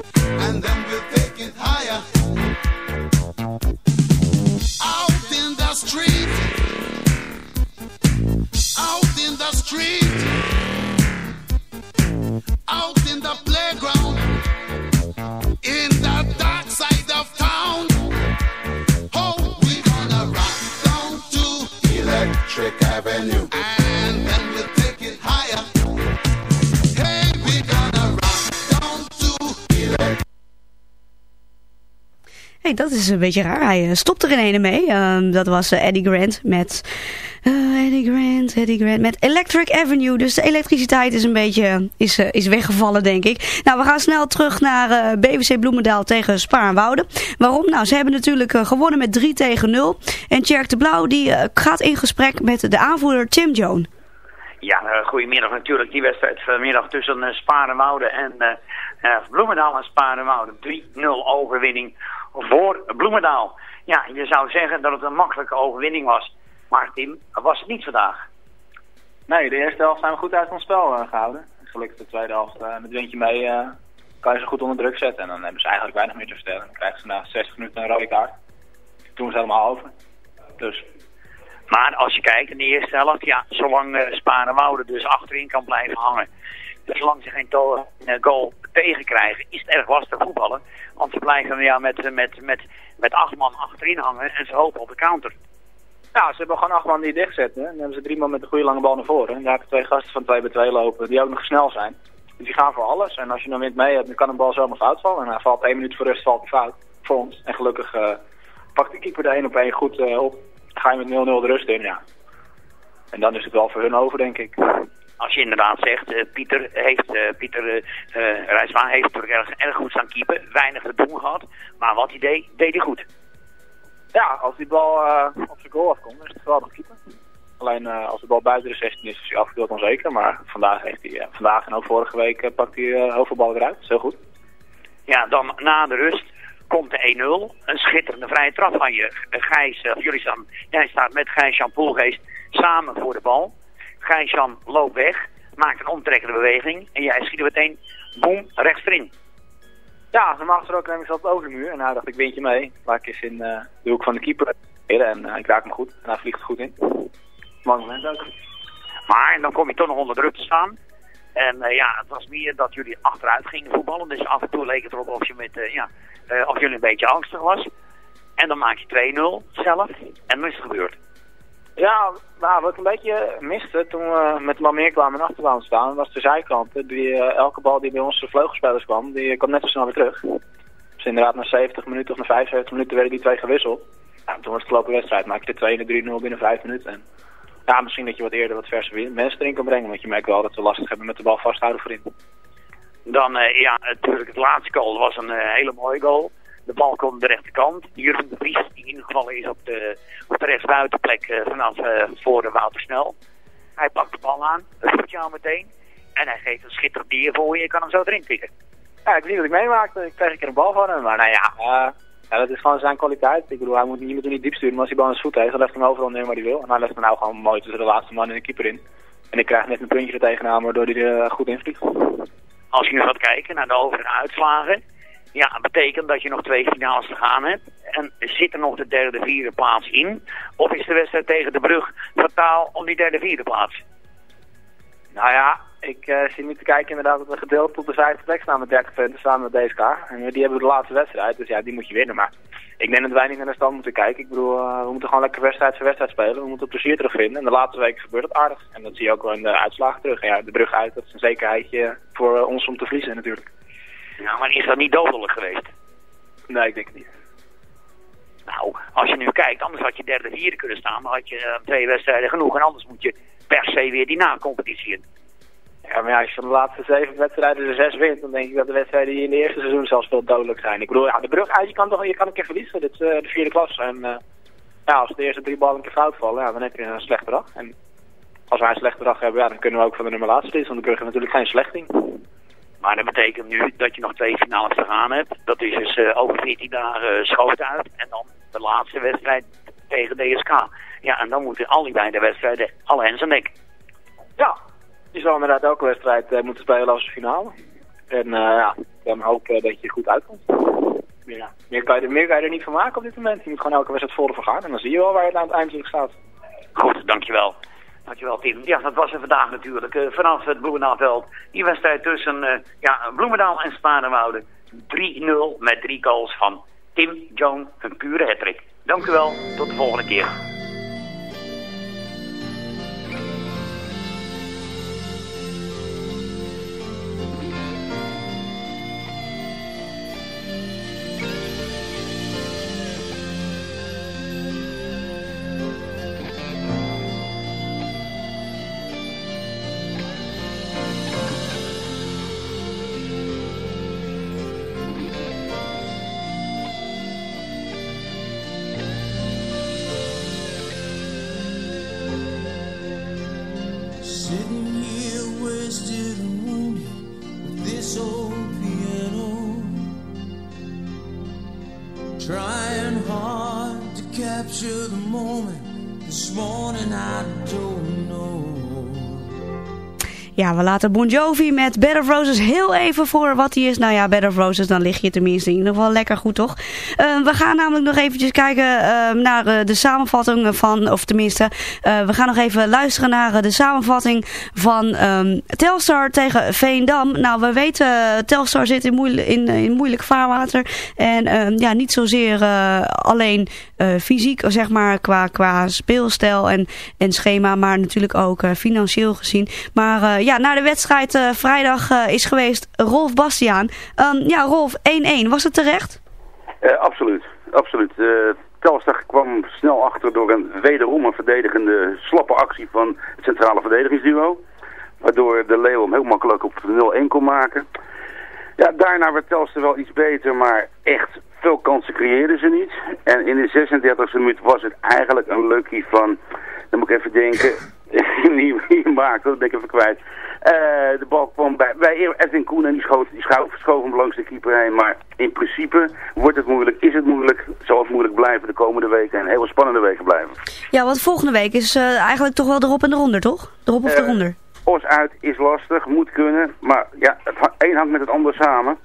Speaker 3: Is een beetje raar. Hij eh, stopt er in ene mee. Ehm, dat was eh, Eddie Grant met... eh, Eddie Grant, Eddie Grant met Electric Avenue. Dus de elektriciteit is een beetje is, is weggevallen, denk ik. Nou, we gaan snel terug naar eh, BWC Bloemendaal tegen Spaarnwoude. Waarom? Nou, ze hebben natuurlijk gewonnen met 3 tegen 0. En Tjerk de Blauw die gaat in gesprek met de aanvoerder Tim Joan.
Speaker 10: Ja, uh, goedemiddag natuurlijk. Die wedstrijd vanmiddag tussen uh, Sparenwoude en uh, uh, Bloemendaal en Sparenwoude. 3-0 overwinning voor Bloemendaal. Ja, je zou zeggen dat het een makkelijke overwinning was. Maar Tim, was het niet vandaag.
Speaker 11: Nee, de eerste helft zijn we goed uit ons spel uh, gehouden. Gelukkig de tweede helft uh, met windje mee uh, kan je ze goed onder druk zetten. En dan hebben ze eigenlijk weinig meer te vertellen. Dan krijgen ze na 60 minuten een rode kaart. Toen is het helemaal over. Dus.
Speaker 10: Maar als je kijkt in de eerste helft, ja, zolang uh, Sparenwoude dus achterin kan blijven hangen. Dus zolang ze geen goal tegenkrijgen, is het erg lastig voetballen. Want ze blijven ja, met, met, met, met acht man achterin hangen en ze hopen op de counter.
Speaker 11: Ja, ze hebben gewoon acht man die dicht zetten. En dan hebben ze drie man met een goede lange bal naar voren. En daar hebben twee gasten van 2 bij 2 lopen die ook nog snel zijn. Dus die gaan voor alles. En als je dan wint mee hebt, dan kan een bal zomaar fout vallen. En hij valt één minuut voor rust, valt hij fout. Voor ons. En gelukkig uh, pakt de keeper de één op één goed uh, op. Ga je met 0-0 de rust in, ja. En dan is het wel voor hun over, denk ik.
Speaker 10: Als je inderdaad zegt, uh, Pieter heeft, Pieter Rijswaan heeft natuurlijk erg, erg goed staan keeper. Weinig te doen gehad. Maar wat hij deed, deed hij goed.
Speaker 11: Ja, als die bal op zijn goal afkomt, is het geweldig keeper. Alleen uh, als de bal buiten de 16 is, is hij afgedeeld onzeker. Maar vandaag, heeft hij, uh, vandaag en ook vorige week uh, pakt hij heel veel ballen eruit. Dat is heel goed.
Speaker 10: Ja, dan na de rust komt de 1-0. Een schitterende vrije trap van je. Gijs, of jullie staan, jij staat met Gijs-Jan Poelgeest samen voor de bal. Gijs-Jan loopt weg, maakt een omtrekkende beweging. En jij schiet er meteen, boem, rechts erin.
Speaker 11: Ja, normaal gesproken neem ik op over de muur. En hij dacht ik windje mee. Laat ik eens in de hoek van de keeper. En ik raak hem goed. En hij vliegt er goed in. Mooi moment ook.
Speaker 10: Maar dan kom je toch nog onder druk te staan. En uh, ja, het was meer dat jullie achteruit gingen voetballen. Dus af en toe leek het erop of, je met, ja, of jullie een beetje angstig was. En dan maak je 2-0 zelf. En dan is het gebeurd.
Speaker 11: Ja, nou, wat een beetje miste toen we met meer kwamen en achterbaan staan, was de zijkant. Die, elke bal die bij onze vleugelspelers kwam, die kwam net zo snel weer terug. Dus inderdaad na 70 minuten of na 75 minuten werden die twee gewisseld. Ja, toen was het gelopen wedstrijd. Maak je de 2 en 3-0 binnen 5 minuten. En ja, misschien dat je wat eerder wat verse mensen erin kan brengen. Want je merkt wel dat we lastig hebben met de bal vasthouden voorin.
Speaker 10: Dan, uh, ja, natuurlijk het laatste goal was een uh, hele mooie goal. De bal komt de rechterkant. Jurgen de Vries, die ingevallen is op de, op de rechtsbuitenplek uh, vanaf voor de Woutersnel. Hij pakt de bal aan, roept jou meteen. En hij geeft een schitterend dier voor je. Je kan hem zo erin tikken.
Speaker 11: Ja, ik zie wat ik meemaakte. Ik kreeg een keer een bal van hem. Maar nou ja, eh, ja, dat is gewoon zijn kwaliteit. Ik bedoel, hij moet niet, niet diep sturen. Maar als hij bal aan zijn voet heeft, dan legt hij hem overal neer waar hij wil. En hij legt hem nou gewoon mooi tussen de laatste man en de keeper in. En ik krijg net een puntje er tegenaan, waardoor hij er eh, goed in vliegt.
Speaker 10: Als je nu gaat kijken naar de over- en uitslagen. Ja, dat betekent dat je nog twee finales te gaan hebt. En zit er nog de derde, vierde plaats in? Of is de wedstrijd tegen de brug fataal om die derde, vierde plaats?
Speaker 11: Nou ja, ik eh, zie nu te kijken inderdaad dat we gedeeld op de vijfde plek staan met 30 punten samen met DSK. En eh, die hebben de laatste wedstrijd, dus ja, die moet je winnen. Maar ik denk dat wij niet naar de stand moeten kijken. Ik bedoel, eh, we moeten gewoon lekker wedstrijd voor wedstrijd spelen. We moeten plezier terugvinden. En de laatste weken gebeurt het aardig. En dat zie je ook wel in de terug. En ja, de brug uit, dat is een zekerheidje voor ons om te verliezen natuurlijk.
Speaker 10: Ja, maar is dat niet dodelijk geweest?
Speaker 11: Nee, ik denk het niet.
Speaker 10: Nou, als je nu kijkt, anders had je derde, vierde kunnen staan. Dan had je eh, twee wedstrijden genoeg. En anders moet je per se weer die na-competitie in.
Speaker 11: Ja, maar ja, als je van de laatste zeven wedstrijden er zes wint, dan denk ik dat de wedstrijden die in de eerste seizoen zelfs veel dodelijk zijn. Ik bedoel, ja, de brug uit, je kan toch je kan een keer verliezen. Dit is eh, de vierde klas. En eh, ja, als de eerste drie ballen een keer fout vallen, ja, dan heb je een slecht bedrag. En als wij een slecht bedrag hebben, ja, dan kunnen we ook van de nummer laatste verliezen. Want dan krijg je natuurlijk geen slechting.
Speaker 10: Maar dat betekent nu dat je nog twee finales te gaan hebt. Dat is dus eh, over 14 dagen uh, schoot uit. En dan de laatste wedstrijd tegen DSK. Ja, en dan moeten al die beide wedstrijden alle hens aan dek.
Speaker 11: Ja, je zal inderdaad elke wedstrijd eh, moeten spelen als finale. En uh, ja, dan hoop dat je goed uitkomt. Ja, meer, kan je, meer kan je er niet van maken op dit moment. Je moet gewoon elke wedstrijd voor gaan. En dan zie je wel waar je aan het eind staat.
Speaker 10: Goed, dankjewel. Dankjewel Tim. Ja, dat was er vandaag natuurlijk. Uh, vanaf het Bloemendaalveld. Die wedstrijd tussen uh, ja, Bloemendaal en Sparenwoude. 3-0 met drie goals van Tim Joan. Een pure hattrick. Dank u. Tot de volgende keer.
Speaker 3: Ja, we laten Bon Jovi met Bed of Roses heel even voor wat hij is. Nou ja, Bed of Roses, dan lig je tenminste in ieder geval lekker goed, toch? Uh, we gaan namelijk nog eventjes kijken uh, naar uh, de samenvatting van, of tenminste, we gaan nog even luisteren naar de samenvatting van um, Telstar tegen Veendam. Nou, we weten, Telstar zit in, moeilijk, in, in moeilijk vaarwater. En ja, niet zozeer alleen fysiek, zeg maar, qua, qua speelstijl en, en schema, maar natuurlijk ook financieel gezien. Maar ja, na de wedstrijd uh, vrijdag uh, is geweest Rolf Bastiaan. Um, ja, Rolf, 1-1. Was het terecht?
Speaker 12: Uh, absoluut, absoluut. Telstar kwam snel achter door een wederom een verdedigende slappe actie van het centrale verdedigingsduo. Waardoor de Leeuw hem heel makkelijk op 0-1 kon maken. Ja, daarna werd Telstar wel iets beter, maar echt veel kansen creëerden ze niet. En in de 36e minuut was het eigenlijk een leukie van, dan moet ik even denken, wie, wie maakt, dat ben ik even kwijt. Uh, de bal kwam bij, bij Edwin Koen en die schoot, die schoof hem langs de keeper heen. Maar in principe wordt het moeilijk, is het moeilijk, zal het moeilijk blijven de komende weken en hele spannende weken blijven.
Speaker 3: Ja, want volgende week is uh, eigenlijk toch wel erop en eronder, toch? Erop of
Speaker 12: uh,
Speaker 3: eronder?
Speaker 12: Os uit is lastig, moet kunnen, maar ja, het een hangt met het ander samen.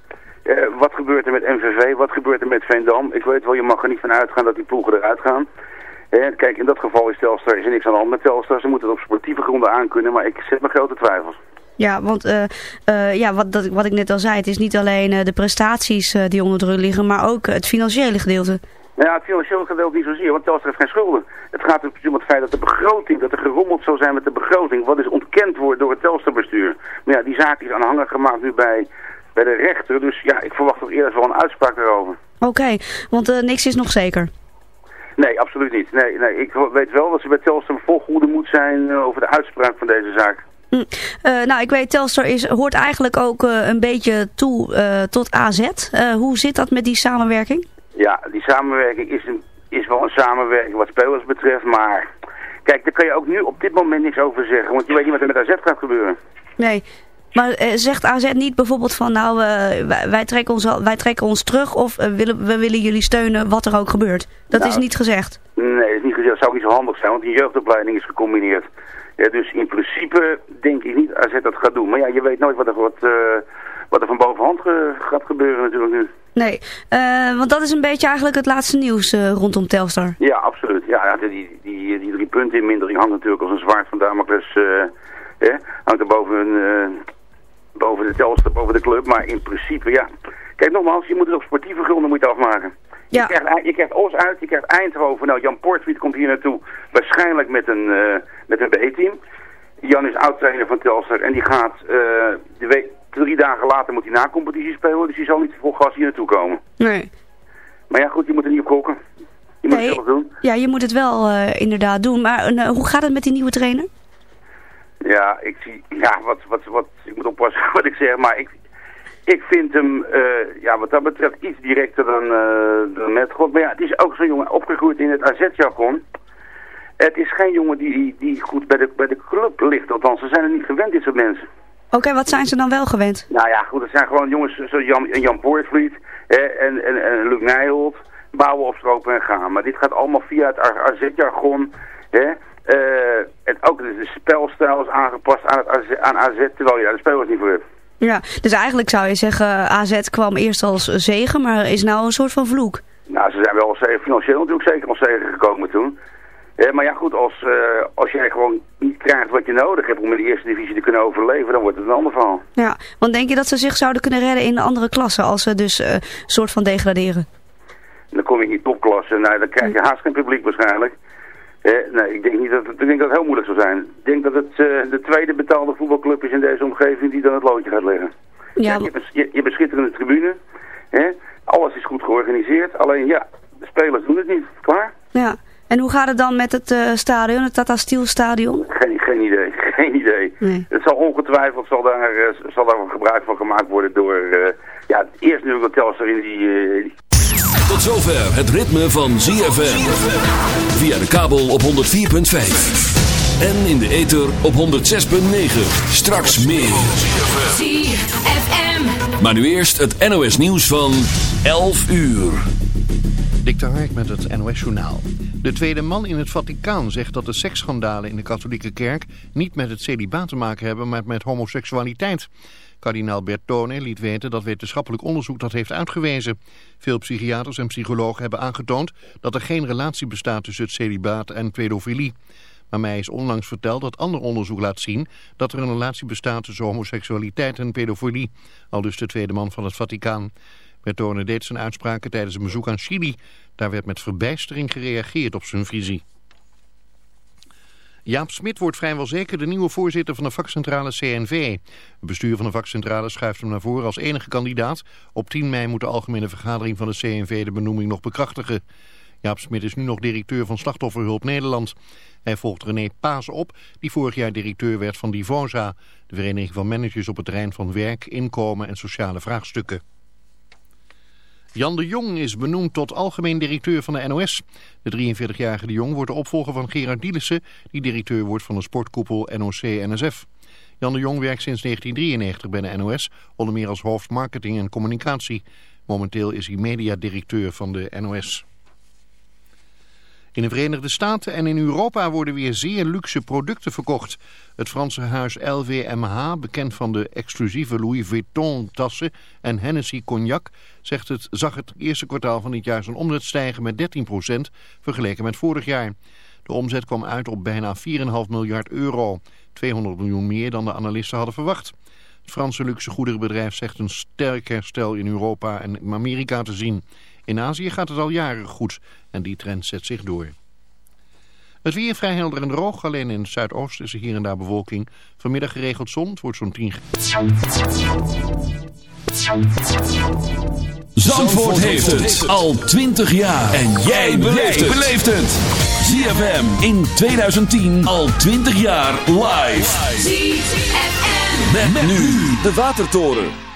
Speaker 12: Uh, wat gebeurt er met MVV? Wat gebeurt er met Veendam? Ik weet wel, je mag er niet van uitgaan dat die ploegen eruit gaan. Uh, kijk, in dat geval is Telstar is er niks aan de hand met Telstar. Ze moeten het op sportieve gronden aankunnen, maar ik zet me grote twijfels.
Speaker 3: Ja, want uh, uh, ja, wat, dat, wat ik net al zei, het is niet alleen uh, de prestaties die onder druk liggen, maar ook het financiële gedeelte.
Speaker 12: Ja, het financiële gedeelte niet zozeer, want Telstar heeft geen schulden. Het gaat natuurlijk om het feit dat de begroting, dat er gerommeld zou zijn met de begroting, wat is ontkend wordt door het Telstar-bestuur. Maar ja, die zaak is aanhangig gemaakt nu bij bij de rechter. Dus ja, ik verwacht toch eerder wel een uitspraak erover.
Speaker 3: Oké, okay, want niks is nog zeker.
Speaker 12: Nee, absoluut niet. Nee, nee, ik weet wel dat ze bij Telstar vol goede moed zijn uh, over de uitspraak van deze zaak.
Speaker 3: Mm. Uh, nou, ik weet, Telstar is, hoort eigenlijk ook een beetje toe tot AZ. hoe zit dat met die samenwerking?
Speaker 12: Ja, die samenwerking is, een, is wel een samenwerking wat spelers betreft, maar... Kijk, daar kan je ook nu op dit moment niks over zeggen. Want je weet niet wat er met AZ gaat gebeuren.
Speaker 3: Nee. Maar eh, zegt AZ niet bijvoorbeeld van nou, eh, wij, wij trekken ons, al- wij trekken ons terug of eh, willen, we willen jullie steunen wat er ook gebeurt. Dat is
Speaker 12: Nou.
Speaker 3: niet gezegd.
Speaker 12: Nee, dat is niet gezegd. Dat zou ook niet zo handig zijn, want die jeugdopleiding is gecombineerd. Ja, dus in principe denk ik niet AZ dat gaat doen. Maar ja, je weet nooit wat er, wat, wat er van bovenhand ge- gaat gebeuren natuurlijk nu.
Speaker 3: Nee, want dat is een beetje eigenlijk het laatste nieuws rondom Telstar.
Speaker 12: Ja, absoluut. Ja, die, die, die drie punten in mindering hangt natuurlijk als een zwaard van Damocles. eh hè, hangt er boven, eh, boven de Telstar, boven de club. Maar in principe, ja. Kijk, nogmaals, je moet het op sportieve gronden moet je het afmaken.
Speaker 3: Ja.
Speaker 12: Je, krijgt, je krijgt Os uit, je krijgt Eindhoven. Nou, Jan Portwiet komt hier naartoe. Waarschijnlijk met een, eh, met een B-team. Jan is oud-trainer van Telstar en die gaat eh, de week, drie dagen later moet hij na competitie spelen. Dus die zal niet vol gas hier naartoe komen.
Speaker 3: Nee.
Speaker 12: Maar ja, goed, je moet er niet op gokken. Je moet
Speaker 3: Nee.
Speaker 12: het zelf doen.
Speaker 3: Ja, je moet het wel eh, inderdaad doen. Maar hoe gaat het met die nieuwe trainer?
Speaker 12: Ja, ik zie, ja, wat, wat, wat, ik moet oppassen wat ik zeg, maar ik, ik vind hem, eh, ja, wat dat betreft iets directer dan, eh dan met God. Maar ja, het is ook zo'n jongen opgegroeid in het AZ-jargon. Het is geen jongen die, die goed bij de, bij de club ligt, althans, ze zijn er niet gewend, dit soort mensen.
Speaker 3: Oké, wat zijn ze dan wel gewend?
Speaker 12: Nou ja, goed, het zijn gewoon jongens zoals Jan, Jan Poortvliet hè, en, en, en Luc Nijholt, bouwen, opstropen en gaan. Maar dit gaat allemaal via het AZ-jargon. hè. Eh, het, ook de, spelstijl is aangepast aan, het AZ, aan AZ, terwijl je daar de spelers niet voor hebt.
Speaker 3: Ja, dus eigenlijk zou je zeggen, AZ kwam eerst als zegen, maar is nou een soort van vloek.
Speaker 12: Nou, ze zijn wel als zegen- financieel natuurlijk zeker als zegen gekomen toen. Eh, maar ja goed, als, eh, als jij gewoon niet krijgt wat je nodig hebt om in de eerste divisie te kunnen overleven, dan wordt het een ander verhaal.
Speaker 3: Ja, want denk je dat ze zich zouden kunnen redden in de andere klassen als ze dus eh soort van degraderen?
Speaker 12: Dan kom je in die topklasse, nou, dan krijg je haast geen publiek waarschijnlijk. Eh, nee, ik denk niet dat het, ik denk dat het heel moeilijk zou zijn. Ik denk dat het eh, de tweede betaalde voetbalclub is in deze omgeving die dan het loodje gaat leggen.
Speaker 3: Ja,
Speaker 12: je, hebt een, je, je hebt een schitterende tribune. Hè? Alles is goed georganiseerd. Alleen ja, de spelers doen het niet. Klaar?
Speaker 3: ja. En hoe gaat het dan met het eh, stadion, het Tata Steel stadion?
Speaker 12: Geen, geen idee. Geen idee.
Speaker 3: Nee.
Speaker 12: Het zal ongetwijfeld zal daar, zal daar gebruik van gemaakt worden door... eh, ja, eerst nu dat Telstar in die... die-
Speaker 2: Tot zover het ritme van ZFM. Via de kabel op 104.5. En in de ether op 106.9. Straks meer.
Speaker 13: ZFM.
Speaker 2: Maar nu eerst het NOS nieuws van 11 uur.
Speaker 14: Dik de Hark met het NOS-journaal. De tweede man in het Vaticaan zegt dat de seksschandalen in de katholieke kerk niet met het celibaat te maken hebben, maar met homoseksualiteit. Kardinaal Bertone liet weten dat wetenschappelijk onderzoek dat heeft uitgewezen. Veel psychiaters en psychologen hebben aangetoond dat er geen relatie bestaat tussen het celibaat en pedofilie. Maar mij is onlangs verteld dat ander onderzoek laat zien dat er een relatie bestaat tussen homoseksualiteit en pedofilie. Al dus de tweede man van het Vaticaan. Bertone deed zijn uitspraken tijdens een bezoek aan Chili. Daar werd met verbijstering gereageerd op zijn visie. Jaap Smit wordt vrijwel zeker de nieuwe voorzitter van de vakcentrale CNV. Het bestuur van de vakcentrale schuift hem naar voren als enige kandidaat. Op 10 mei moet de algemene vergadering van de CNV de benoeming nog bekrachtigen. Jaap Smit is nu nog directeur van Slachtofferhulp Nederland. Hij volgt René Paas op, die vorig jaar directeur werd van Divosa, de vereniging van managers op het terrein van werk, inkomen en sociale vraagstukken. Jan de Jong is benoemd tot algemeen directeur van de NOS. De 43-jarige de Jong wordt de opvolger van Gerard Dielissen, die directeur wordt van de sportkoepel NOC-NSF. Jan de Jong werkt sinds 1993 bij de NOS, onder meer als hoofd marketing en communicatie. Momenteel is hij mediadirecteur van de NOS. In de Verenigde Staten en in Europa worden weer zeer luxe producten verkocht. Het Franse huis LVMH, bekend van de exclusieve Louis Vuitton tassen en Hennessy cognac, zegt het, zag het eerste kwartaal van dit jaar zijn omzet stijgen met 13% vergeleken met vorig jaar. De omzet kwam uit op bijna 4,5 miljard euro, 200 miljoen meer dan de analisten hadden verwacht. Het Franse luxe goederenbedrijf zegt een sterk herstel in Europa en Amerika te zien. In Azië gaat het al jaren goed en die trend zet zich door. Het weer vrij helder en droog, alleen in het zuidoosten is er hier en daar bewolking. Vanmiddag geregeld zon, het wordt zo'n 10
Speaker 2: Zandvoort heeft het al 20 jaar. En jij beleeft het. ZFM in 2010 al 20 jaar live.
Speaker 13: ZFM.
Speaker 2: Met, met nu de Watertoren.